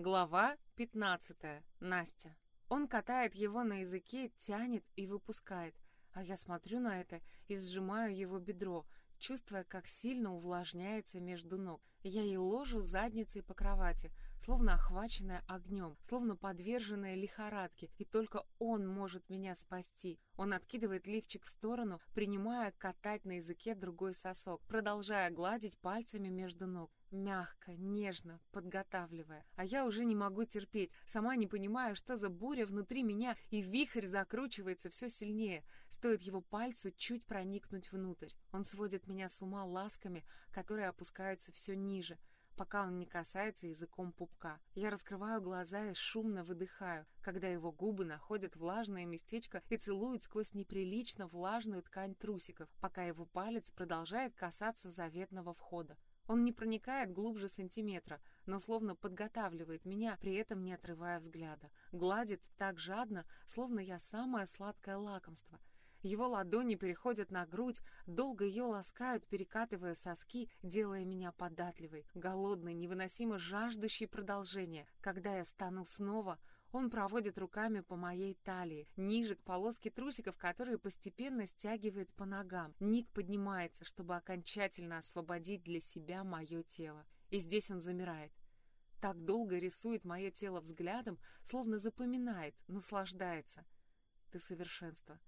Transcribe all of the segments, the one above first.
Глава 15. Настя. Он катает его на языке, тянет и выпускает, а я смотрю на это и сжимаю его бедро, чувствуя, как сильно увлажняется между ног. Я и ложу задницей по кровати, словно охваченная огнем, словно подверженная лихорадке, и только он может меня спасти. Он откидывает лифчик в сторону, принимая катать на языке другой сосок, продолжая гладить пальцами между ног мягко, нежно, подготавливая. А я уже не могу терпеть, сама не понимаю, что за буря внутри меня, и вихрь закручивается все сильнее. Стоит его пальцу чуть проникнуть внутрь. Он сводит меня с ума ласками, которые опускаются все ниже, пока он не касается языком пупка. Я раскрываю глаза и шумно выдыхаю, когда его губы находят влажное местечко и целуют сквозь неприлично влажную ткань трусиков, пока его палец продолжает касаться заветного входа. Он не проникает глубже сантиметра, но словно подготавливает меня, при этом не отрывая взгляда. Гладит так жадно, словно я самое сладкое лакомство. Его ладони переходят на грудь, долго ее ласкают, перекатывая соски, делая меня податливой, голодной, невыносимо жаждущей продолжения. Когда я стану снова, он проводит руками по моей талии, ниже к полоске трусиков, которые постепенно стягивает по ногам. Ник поднимается, чтобы окончательно освободить для себя мое тело. И здесь он замирает. Так долго рисует мое тело взглядом, словно запоминает, наслаждается. Ты совершенство.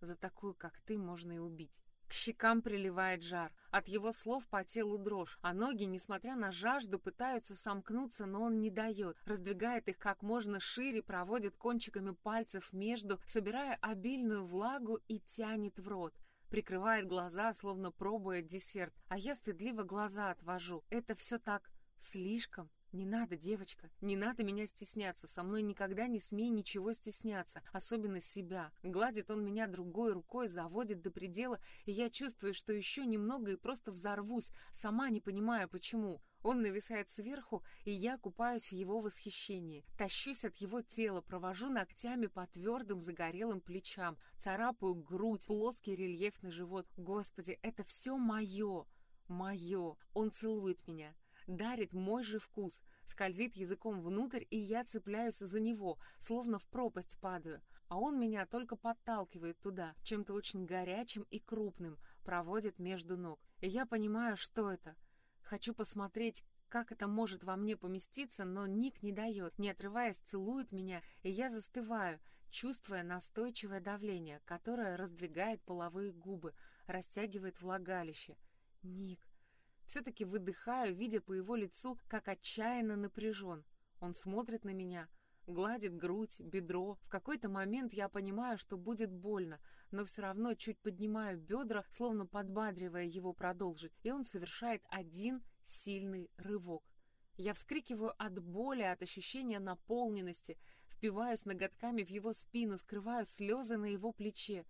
За такую, как ты, можно и убить. К щекам приливает жар, от его слов по телу дрожь, а ноги, несмотря на жажду, пытаются сомкнуться, но он не дает, раздвигает их как можно шире, проводит кончиками пальцев между, собирая обильную влагу и тянет в рот. Прикрывает глаза, словно пробуя десерт, а я стыдливо глаза отвожу. Это все так слишком «Не надо, девочка, не надо меня стесняться, со мной никогда не смей ничего стесняться, особенно себя». Гладит он меня другой рукой, заводит до предела, и я чувствую, что еще немного и просто взорвусь, сама не понимая почему. Он нависает сверху, и я купаюсь в его восхищении. Тащусь от его тела, провожу ногтями по твердым загорелым плечам, царапаю грудь, плоский рельефный живот. Господи, это все мое, мое. Он целует меня дарит мой же вкус, скользит языком внутрь, и я цепляюсь за него, словно в пропасть падаю. А он меня только подталкивает туда, чем-то очень горячим и крупным, проводит между ног. И я понимаю, что это. Хочу посмотреть, как это может во мне поместиться, но Ник не дает, не отрываясь, целует меня, и я застываю, чувствуя настойчивое давление, которое раздвигает половые губы, растягивает влагалище. Ник, все-таки выдыхаю, видя по его лицу, как отчаянно напряжен. Он смотрит на меня, гладит грудь, бедро. В какой-то момент я понимаю, что будет больно, но все равно чуть поднимаю бедра, словно подбадривая его продолжить, и он совершает один сильный рывок. Я вскрикиваю от боли, от ощущения наполненности, впиваюсь ноготками в его спину, скрываю слезы на его плече.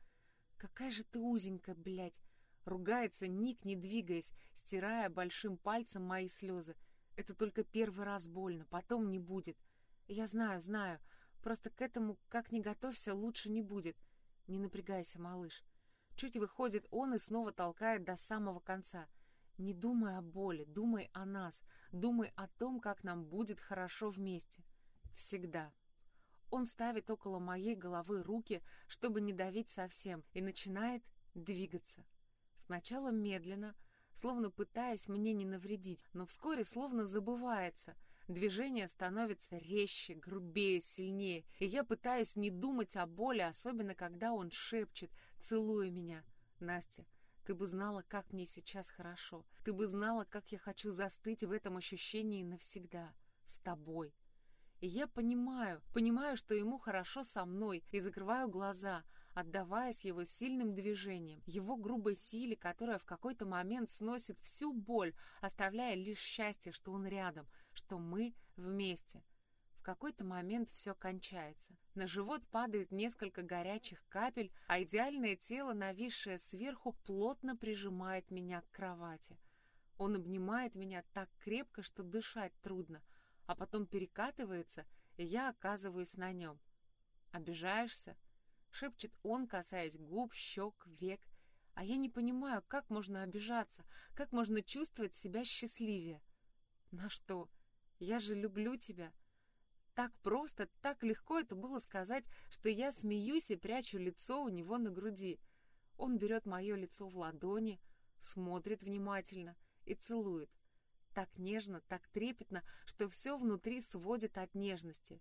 «Какая же ты узенькая, блядь!» Ругается Ник, не двигаясь, стирая большим пальцем мои слезы. Это только первый раз больно, потом не будет. Я знаю, знаю. Просто к этому, как ни готовься, лучше не будет. Не напрягайся, малыш. Чуть выходит он и снова толкает до самого конца. Не думай о боли, думай о нас. Думай о том, как нам будет хорошо вместе. Всегда. Он ставит около моей головы руки, чтобы не давить совсем, и начинает двигаться. Сначала медленно, словно пытаясь мне не навредить, но вскоре словно забывается. Движение становится резче, грубее, сильнее, и я пытаюсь не думать о боли, особенно когда он шепчет, целуя меня. «Настя, ты бы знала, как мне сейчас хорошо. Ты бы знала, как я хочу застыть в этом ощущении навсегда. С тобой». И я понимаю, понимаю, что ему хорошо со мной, и закрываю глаза, отдаваясь его сильным движениям, его грубой силе, которая в какой-то момент сносит всю боль, оставляя лишь счастье, что он рядом, что мы вместе. В какой-то момент все кончается. На живот падает несколько горячих капель, а идеальное тело, нависшее сверху, плотно прижимает меня к кровати. Он обнимает меня так крепко, что дышать трудно, а потом перекатывается, и я оказываюсь на нем. «Обижаешься?» — шепчет он, касаясь губ, щек, век. А я не понимаю, как можно обижаться, как можно чувствовать себя счастливее. На что? Я же люблю тебя. Так просто, так легко это было сказать, что я смеюсь и прячу лицо у него на груди. Он берет мое лицо в ладони, смотрит внимательно и целует. Так нежно, так трепетно, что все внутри сводит от нежности.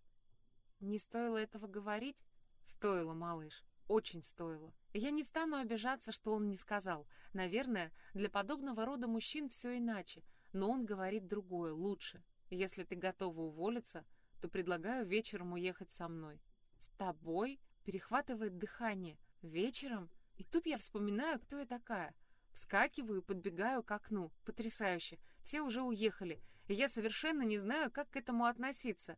Не стоило этого говорить? Стоило, малыш, очень стоило. Я не стану обижаться, что он не сказал. Наверное, для подобного рода мужчин все иначе, но он говорит другое, лучше. Если ты готова уволиться, то предлагаю вечером уехать со мной. С тобой? Перехватывает дыхание. Вечером? И тут я вспоминаю, кто я такая. Вскакиваю и подбегаю к окну. Потрясающе. Все уже уехали, и я совершенно не знаю, как к этому относиться.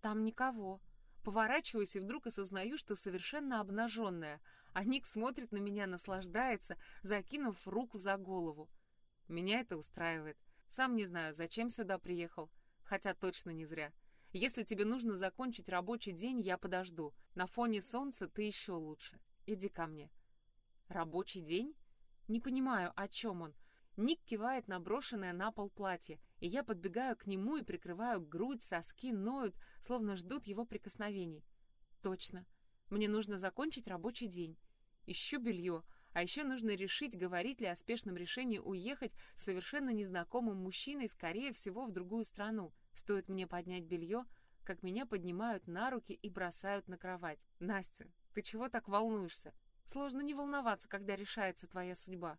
Там никого. Поворачиваюсь и вдруг осознаю, что совершенно обнаженная, а Ник смотрит на меня, наслаждается, закинув руку за голову. Меня это устраивает. Сам не знаю, зачем сюда приехал, хотя точно не зря. Если тебе нужно закончить рабочий день, я подожду. На фоне солнца ты еще лучше. Иди ко мне. Рабочий день? Не понимаю, о чем он. Ник кивает на брошенное на пол платье, и я подбегаю к нему и прикрываю грудь, соски ноют, словно ждут его прикосновений. Точно. Мне нужно закончить рабочий день. Ищу белье, а еще нужно решить, говорить ли о спешном решении уехать с совершенно незнакомым мужчиной, скорее всего, в другую страну. Стоит мне поднять белье, как меня поднимают на руки и бросают на кровать. «Настя, ты чего так волнуешься? Сложно не волноваться, когда решается твоя судьба.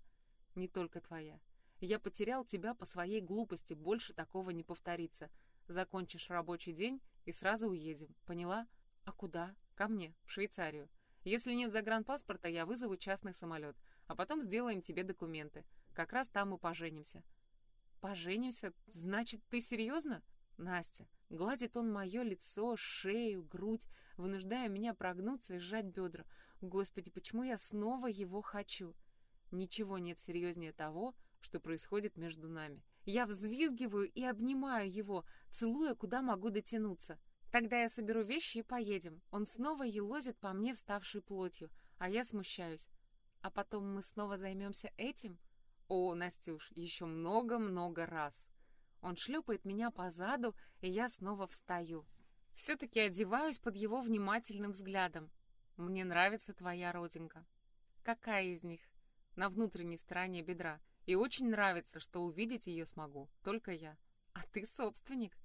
Не только твоя. Я потерял тебя по своей глупости, больше такого не повторится. Закончишь рабочий день и сразу уедем, поняла? А куда? Ко мне, в Швейцарию. Если нет загранпаспорта, я вызову частный самолет, а потом сделаем тебе документы. Как раз там мы поженимся. Поженимся? Значит, ты серьезно? Настя. Гладит он мое лицо, шею, грудь, вынуждая меня прогнуться и сжать бедра. Господи, почему я снова его хочу? Ничего нет серьезнее того, что происходит между нами. Я взвизгиваю и обнимаю его, целуя, куда могу дотянуться. Тогда я соберу вещи и поедем. Он снова елозит по мне вставшей плотью, а я смущаюсь. А потом мы снова займемся этим? О, Настюш, еще много-много раз. Он шлепает меня по заду, и я снова встаю. Все-таки одеваюсь под его внимательным взглядом. Мне нравится твоя родинка. Какая из них? На внутренней стороне бедра. И очень нравится, что увидеть ее смогу. Только я. А ты собственник.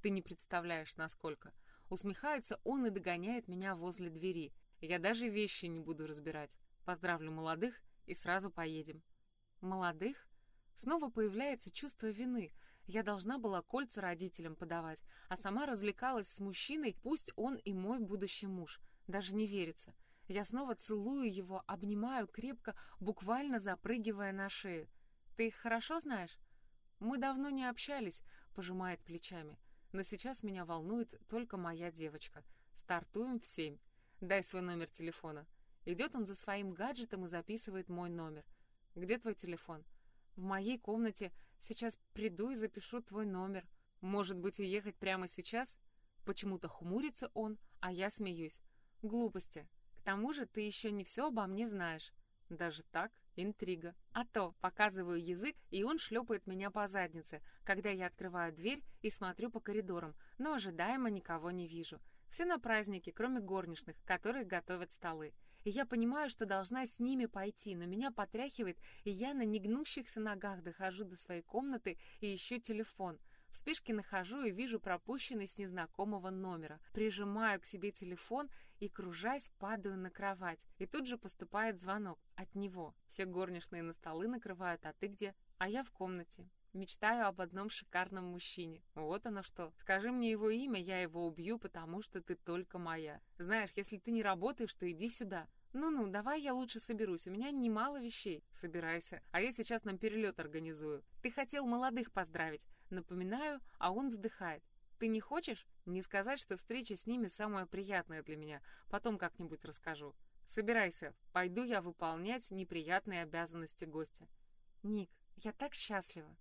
Ты не представляешь, насколько. Усмехается он и догоняет меня возле двери. Я даже вещи не буду разбирать. Поздравлю молодых и сразу поедем. Молодых? Снова появляется чувство вины. Я должна была кольца родителям подавать, а сама развлекалась с мужчиной, пусть он и мой будущий муж. Даже не верится. Я снова целую его, обнимаю крепко, буквально запрыгивая на шею. «Ты их хорошо знаешь?» «Мы давно не общались», — пожимает плечами. «Но сейчас меня волнует только моя девочка. Стартуем в семь. Дай свой номер телефона». Идет он за своим гаджетом и записывает мой номер. «Где твой телефон?» В моей комнате. Сейчас приду и запишу твой номер. Может быть, уехать прямо сейчас? Почему-то хмурится он, а я смеюсь. Глупости. К тому же ты еще не все обо мне знаешь. Даже так? Интрига. А то показываю язык, и он шлепает меня по заднице, когда я открываю дверь и смотрю по коридорам, но ожидаемо никого не вижу. Все на празднике, кроме горничных, которые готовят столы и я понимаю, что должна с ними пойти, но меня потряхивает, и я на негнущихся ногах дохожу до своей комнаты и ищу телефон. В спешке нахожу и вижу пропущенный с незнакомого номера. Прижимаю к себе телефон и, кружась, падаю на кровать. И тут же поступает звонок от него. Все горничные на столы накрывают, а ты где? А я в комнате. Мечтаю об одном шикарном мужчине. Вот оно что. Скажи мне его имя, я его убью, потому что ты только моя. Знаешь, если ты не работаешь, то иди сюда. Ну-ну, давай я лучше соберусь, у меня немало вещей. Собирайся, а я сейчас нам перелет организую. Ты хотел молодых поздравить. Напоминаю, а он вздыхает. Ты не хочешь? Не сказать, что встреча с ними самая приятная для меня. Потом как-нибудь расскажу. Собирайся, пойду я выполнять неприятные обязанности гостя. Ник, я так счастлива.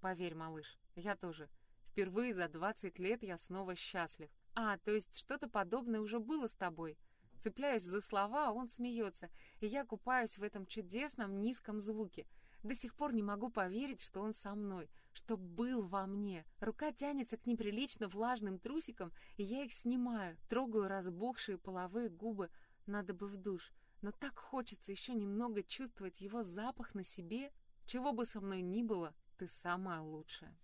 Поверь, малыш, я тоже. Впервые за 20 лет я снова счастлив. А, то есть что-то подобное уже было с тобой. Цепляюсь за слова, а он смеется, и я купаюсь в этом чудесном низком звуке. До сих пор не могу поверить, что он со мной, что был во мне. Рука тянется к неприлично влажным трусикам, и я их снимаю, трогаю разбухшие половые губы, надо бы в душ. Но так хочется еще немного чувствовать его запах на себе. Чего бы со мной ни было, ты самая лучшая.